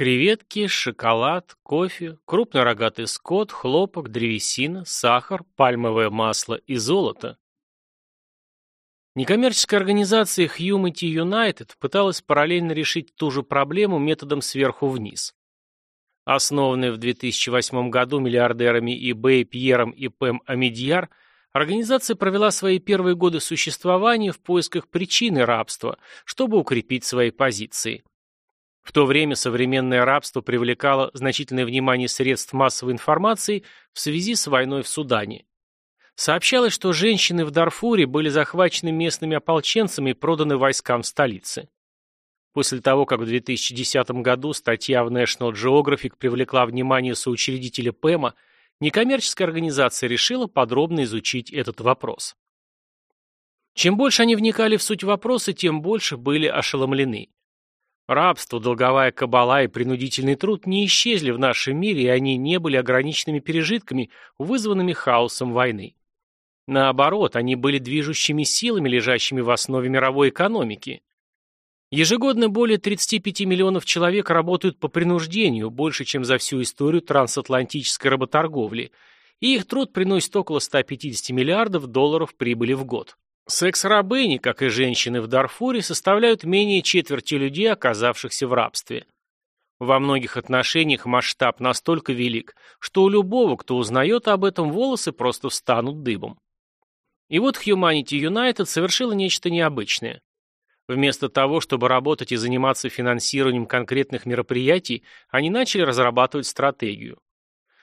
Креветки, шоколад, кофе, крупнорогатый скот, хлопок, древесина, сахар, пальмовое масло и золото. Некоммерческая организация Humanity United пыталась параллельно решить ту же проблему методом сверху вниз. Основанная в 2008 году миллиардерами eBay Пьером и Пэм Амедьяр, организация провела свои первые годы существования в поисках причины рабства, чтобы укрепить свои позиции. В то время современное рабство привлекало значительное внимание средств массовой информации в связи с войной в Судане. Сообщалось, что женщины в Дарфуре были захвачены местными ополченцами и проданы войскам в столице. После того, как в 2010 году статья в National Geographic привлекла внимание соучредителя ПЭМа, некоммерческая организация решила подробно изучить этот вопрос. Чем больше они вникали в суть вопроса, тем больше были ошеломлены. Рабство, долговая кабала и принудительный труд не исчезли в нашем мире, и они не были ограниченными пережитками, вызванными хаосом войны. Наоборот, они были движущими силами, лежащими в основе мировой экономики. Ежегодно более 35 миллионов человек работают по принуждению, больше, чем за всю историю трансатлантической работорговли, и их труд приносит около 150 миллиардов долларов прибыли в год. Секс-рабыни, как и женщины в Дарфуре, составляют менее четверти людей, оказавшихся в рабстве. Во многих отношениях масштаб настолько велик, что у любого, кто узнает об этом, волосы просто встанут дыбом. И вот Humanity United совершила нечто необычное. Вместо того, чтобы работать и заниматься финансированием конкретных мероприятий, они начали разрабатывать стратегию.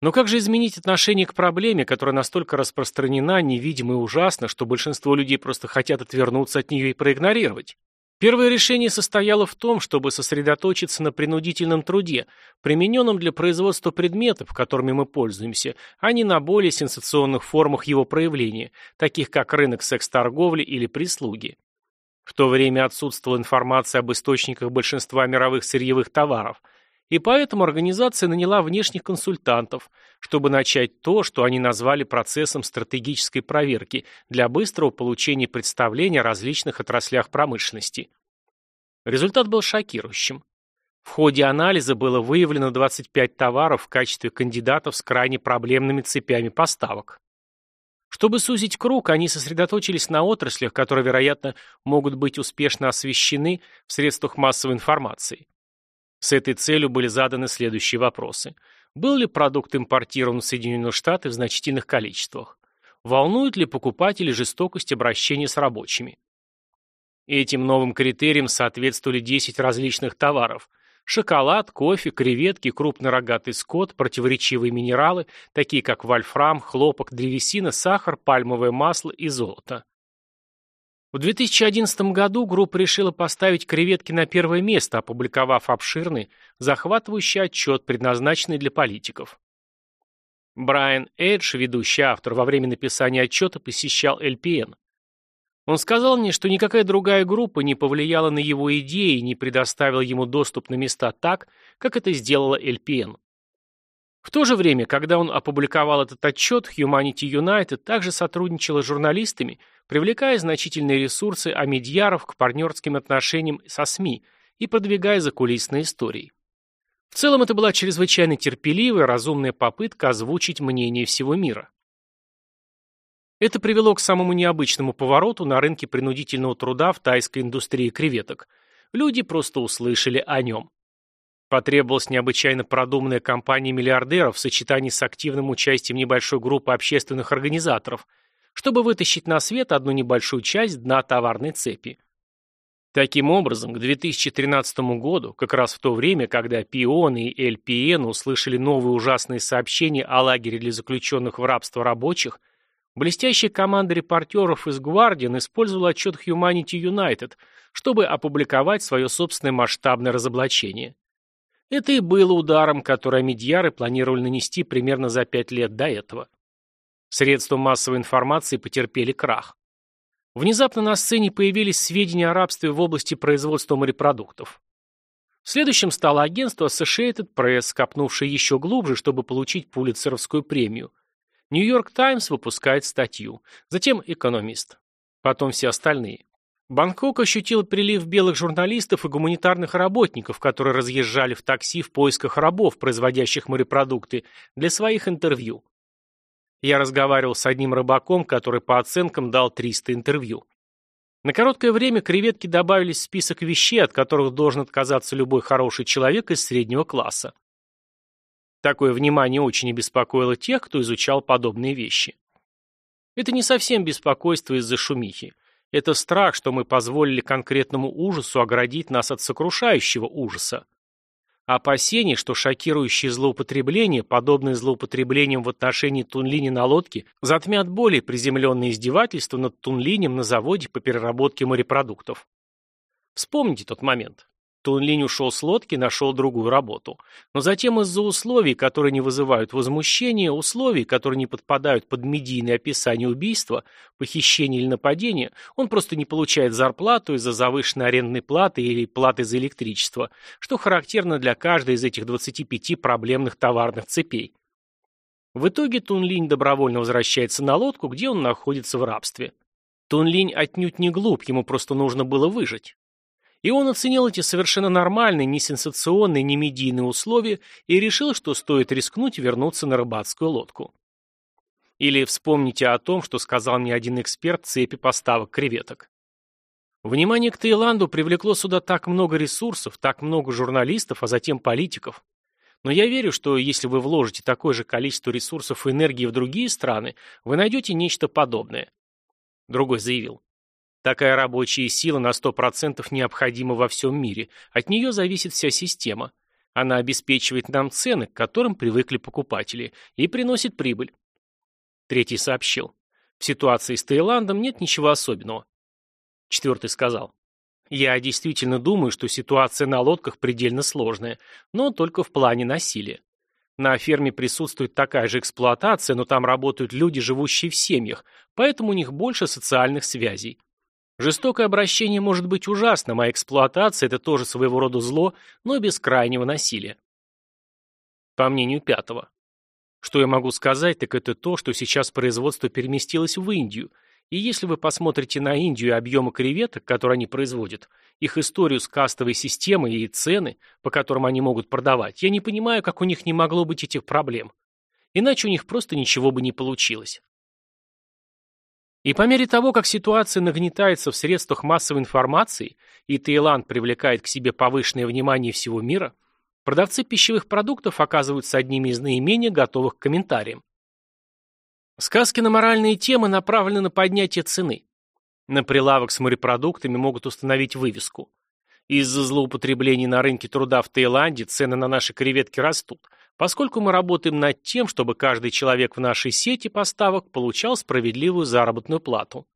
Но как же изменить отношение к проблеме, которая настолько распространена, невидима и ужасна, что большинство людей просто хотят отвернуться от нее и проигнорировать? Первое решение состояло в том, чтобы сосредоточиться на принудительном труде, примененном для производства предметов, которыми мы пользуемся, а не на более сенсационных формах его проявления, таких как рынок секс-торговли или прислуги. В то время отсутствовала информация об источниках большинства мировых сырьевых товаров – и поэтому организация наняла внешних консультантов, чтобы начать то, что они назвали процессом стратегической проверки для быстрого получения представления о различных отраслях промышленности. Результат был шокирующим. В ходе анализа было выявлено 25 товаров в качестве кандидатов с крайне проблемными цепями поставок. Чтобы сузить круг, они сосредоточились на отраслях, которые, вероятно, могут быть успешно освещены в средствах массовой информации. С этой целью были заданы следующие вопросы. Был ли продукт импортирован в Соединенные Штаты в значительных количествах? Волнует ли покупателей жестокость обращения с рабочими? Этим новым критериям соответствовали 10 различных товаров. Шоколад, кофе, креветки, крупный рогатый скот, противоречивые минералы, такие как вольфрам, хлопок, древесина, сахар, пальмовое масло и золото. В 2011 году группа решила поставить креветки на первое место, опубликовав обширный, захватывающий отчет, предназначенный для политиков. Брайан Эдж, ведущий автор, во время написания отчета посещал ЛПН. Он сказал мне, что никакая другая группа не повлияла на его идеи и не предоставила ему доступ на места так, как это сделала ЛПН. В то же время, когда он опубликовал этот отчет, Humanity United также сотрудничала с журналистами, привлекая значительные ресурсы амедьяров к партнерским отношениям со СМИ и продвигая закулисные истории. В целом это была чрезвычайно терпеливая, разумная попытка озвучить мнение всего мира. Это привело к самому необычному повороту на рынке принудительного труда в тайской индустрии креветок. Люди просто услышали о нем. Потребовалась необычайно продуманная кампания миллиардеров в сочетании с активным участием небольшой группы общественных организаторов, чтобы вытащить на свет одну небольшую часть дна товарной цепи. Таким образом, к 2013 году, как раз в то время, когда ПИОН и ЛПН услышали новые ужасные сообщения о лагере для заключенных в рабство рабочих, блестящая команда репортеров из Guardian использовала отчет Humanity United, чтобы опубликовать свое собственное масштабное разоблачение. Это и было ударом, который Амидьяры планировали нанести примерно за пять лет до этого. Средства массовой информации потерпели крах. Внезапно на сцене появились сведения о рабстве в области производства морепродуктов. Следующим стало агентство Associated Press, копнувшее еще глубже, чтобы получить Пулитцеровскую премию. Нью-Йорк Таймс выпускает статью, затем Экономист, потом все остальные. Бангкок ощутил прилив белых журналистов и гуманитарных работников, которые разъезжали в такси в поисках рабов, производящих морепродукты, для своих интервью. Я разговаривал с одним рыбаком, который по оценкам дал 300 интервью. На короткое время креветки добавились в список вещей, от которых должен отказаться любой хороший человек из среднего класса. Такое внимание очень обеспокоило тех, кто изучал подобные вещи. Это не совсем беспокойство из-за шумихи. Это страх, что мы позволили конкретному ужасу оградить нас от сокрушающего ужаса. Опасение, что шокирующие злоупотребления, подобные злоупотреблениям в отношении Тунлини на лодке, затмят более приземленные издевательства над Тунлинем на заводе по переработке морепродуктов. Вспомните тот момент. Тунлинь ушел с лодки, нашел другую работу. Но затем из-за условий, которые не вызывают возмущения, условий, которые не подпадают под медийное описание убийства, похищения или нападения, он просто не получает зарплату из-за завышенной арендной платы или платы за электричество, что характерно для каждой из этих 25 проблемных товарных цепей. В итоге Тунлинь добровольно возвращается на лодку, где он находится в рабстве. Тунлинь отнюдь не глуп, ему просто нужно было выжить. И он оценил эти совершенно нормальные, не сенсационные, не медийные условия и решил, что стоит рискнуть вернуться на рыбацкую лодку. Или вспомните о том, что сказал мне один эксперт цепи поставок креветок. Внимание к Таиланду привлекло сюда так много ресурсов, так много журналистов, а затем политиков. Но я верю, что если вы вложите такое же количество ресурсов и энергии в другие страны, вы найдете нечто подобное. Другой заявил. Такая рабочая сила на 100% необходима во всем мире. От нее зависит вся система. Она обеспечивает нам цены, к которым привыкли покупатели, и приносит прибыль. Третий сообщил. В ситуации с Таиландом нет ничего особенного. Четвертый сказал. Я действительно думаю, что ситуация на лодках предельно сложная, но только в плане насилия. На ферме присутствует такая же эксплуатация, но там работают люди, живущие в семьях, поэтому у них больше социальных связей. Жестокое обращение может быть ужасным, а эксплуатация – это тоже своего рода зло, но без крайнего насилия. По мнению пятого. Что я могу сказать, так это то, что сейчас производство переместилось в Индию, и если вы посмотрите на Индию и объемы креветок, которые они производят, их историю с кастовой системой и цены, по которым они могут продавать, я не понимаю, как у них не могло быть этих проблем. Иначе у них просто ничего бы не получилось. И по мере того, как ситуация нагнетается в средствах массовой информации и Таиланд привлекает к себе повышенное внимание всего мира, продавцы пищевых продуктов оказываются одними из наименее готовых к комментариям. Сказки на моральные темы направлены на поднятие цены. На прилавок с морепродуктами могут установить вывеску. Из-за злоупотреблений на рынке труда в Таиланде цены на наши креветки растут – поскольку мы работаем над тем, чтобы каждый человек в нашей сети поставок получал справедливую заработную плату.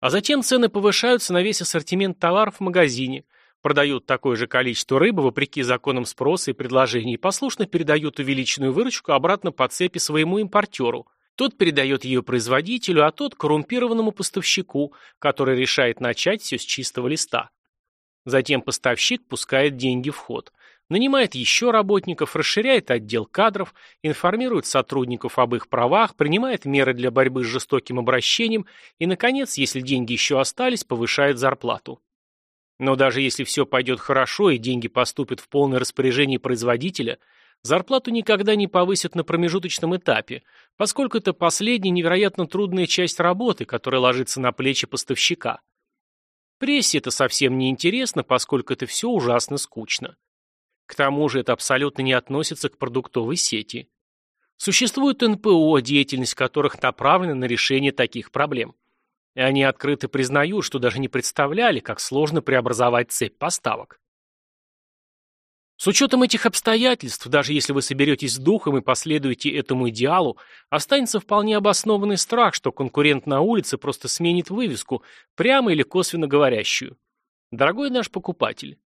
А затем цены повышаются на весь ассортимент товаров в магазине, продают такое же количество рыбы вопреки законам спроса и предложений и послушно передают увеличенную выручку обратно по цепи своему импортеру. Тот передает ее производителю, а тот коррумпированному поставщику, который решает начать все с чистого листа. Затем поставщик пускает деньги в ход нанимает еще работников, расширяет отдел кадров, информирует сотрудников об их правах, принимает меры для борьбы с жестоким обращением и, наконец, если деньги еще остались, повышает зарплату. Но даже если все пойдет хорошо и деньги поступят в полное распоряжение производителя, зарплату никогда не повысят на промежуточном этапе, поскольку это последняя невероятно трудная часть работы, которая ложится на плечи поставщика. Прессе это совсем не интересно, поскольку это все ужасно скучно. К тому же это абсолютно не относится к продуктовой сети. Существуют НПО, деятельность которых направлена на решение таких проблем. И они открыто признают, что даже не представляли, как сложно преобразовать цепь поставок. С учетом этих обстоятельств, даже если вы соберетесь с духом и последуете этому идеалу, останется вполне обоснованный страх, что конкурент на улице просто сменит вывеску, прямо или косвенно говорящую. Дорогой наш покупатель,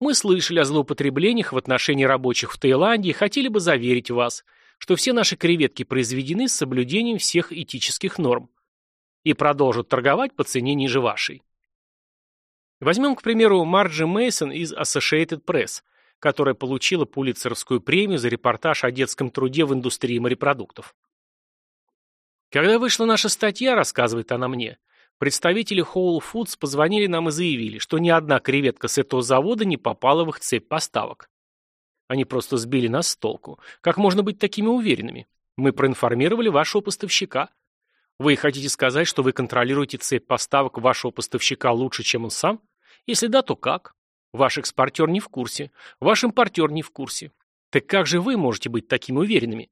мы слышали о злоупотреблениях в отношении рабочих в Таиланде и хотели бы заверить вас, что все наши креветки произведены с соблюдением всех этических норм и продолжат торговать по цене ниже вашей. Возьмем, к примеру, Марджи Мейсон из Associated Press, которая получила Пулитцеровскую премию за репортаж о детском труде в индустрии морепродуктов. Когда вышла наша статья, рассказывает она мне, Представители Whole Foods позвонили нам и заявили, что ни одна креветка с этого завода не попала в их цепь поставок. Они просто сбили нас с толку. Как можно быть такими уверенными? Мы проинформировали вашего поставщика. Вы хотите сказать, что вы контролируете цепь поставок вашего поставщика лучше, чем он сам? Если да, то как? Ваш экспортер не в курсе. Ваш импортер не в курсе. Так как же вы можете быть такими уверенными?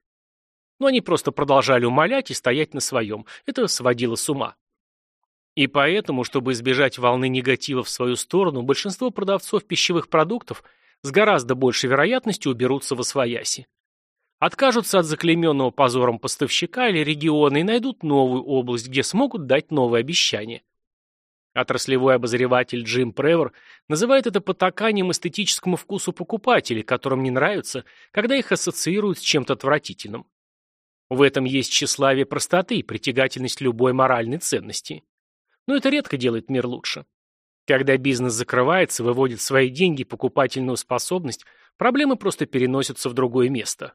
Но они просто продолжали умолять и стоять на своем. Это сводило с ума. И поэтому, чтобы избежать волны негатива в свою сторону, большинство продавцов пищевых продуктов с гораздо большей вероятностью уберутся во свояси. Откажутся от заклейменного позором поставщика или региона и найдут новую область, где смогут дать новые обещания. Отраслевой обозреватель Джим Превор называет это потаканием эстетическому вкусу покупателей, которым не нравится, когда их ассоциируют с чем-то отвратительным. В этом есть тщеславие простоты и притягательность любой моральной ценности. Но это редко делает мир лучше. Когда бизнес закрывается, выводит свои деньги, покупательную способность, проблемы просто переносятся в другое место.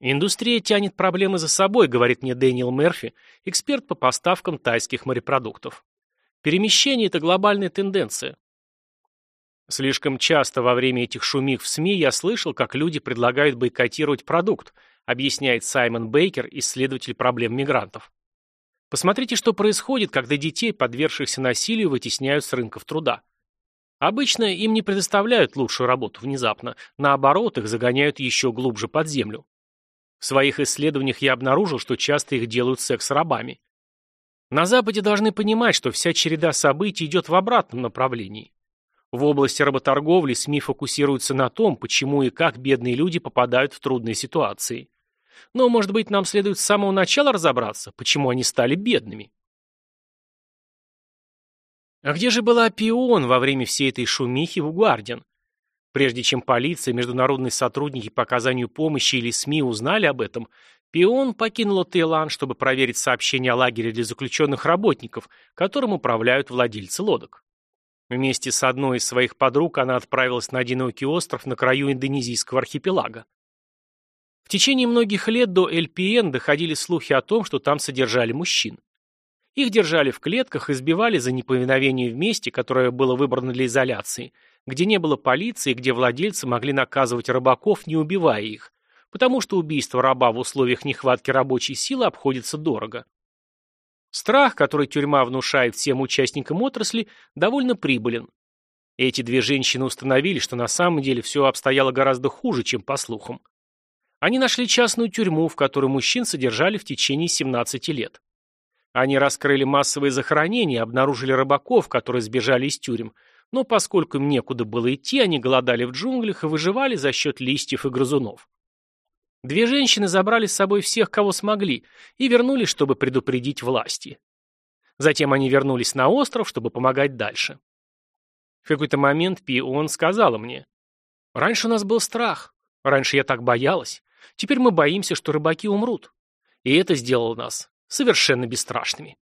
Индустрия тянет проблемы за собой, говорит мне Дэниел Мерфи, эксперт по поставкам тайских морепродуктов. Перемещение – это глобальная тенденция. Слишком часто во время этих шумих в СМИ я слышал, как люди предлагают бойкотировать продукт, объясняет Саймон Бейкер, исследователь проблем мигрантов. Посмотрите, что происходит, когда детей, подвергшихся насилию, вытесняют с рынков труда. Обычно им не предоставляют лучшую работу внезапно, наоборот, их загоняют еще глубже под землю. В своих исследованиях я обнаружил, что часто их делают секс-рабами. На Западе должны понимать, что вся череда событий идет в обратном направлении. В области работорговли СМИ фокусируются на том, почему и как бедные люди попадают в трудные ситуации. Но, может быть, нам следует с самого начала разобраться, почему они стали бедными. А где же была Пион во время всей этой шумихи в Гуардиан? Прежде чем полиция, международные сотрудники по оказанию помощи или СМИ узнали об этом, Пион покинула Таиланд, чтобы проверить сообщения о лагере для заключенных работников, которым управляют владельцы лодок. Вместе с одной из своих подруг она отправилась на одинокий остров на краю индонезийского архипелага. В течение многих лет до ЛПН доходили слухи о том, что там содержали мужчин. Их держали в клетках, избивали за неповиновение в месте, которое было выбрано для изоляции, где не было полиции, где владельцы могли наказывать рыбаков, не убивая их, потому что убийство раба в условиях нехватки рабочей силы обходится дорого. Страх, который тюрьма внушает всем участникам отрасли, довольно прибылен. Эти две женщины установили, что на самом деле все обстояло гораздо хуже, чем по слухам. Они нашли частную тюрьму, в которой мужчин содержали в течение 17 лет. Они раскрыли массовые захоронения, обнаружили рыбаков, которые сбежали из тюрем, но поскольку им некуда было идти, они голодали в джунглях и выживали за счет листьев и грызунов. Две женщины забрали с собой всех, кого смогли, и вернулись, чтобы предупредить власти. Затем они вернулись на остров, чтобы помогать дальше. В какой-то момент Пион сказала мне, «Раньше у нас был страх, раньше я так боялась, Теперь мы боимся, что рыбаки умрут. И это сделало нас совершенно бесстрашными.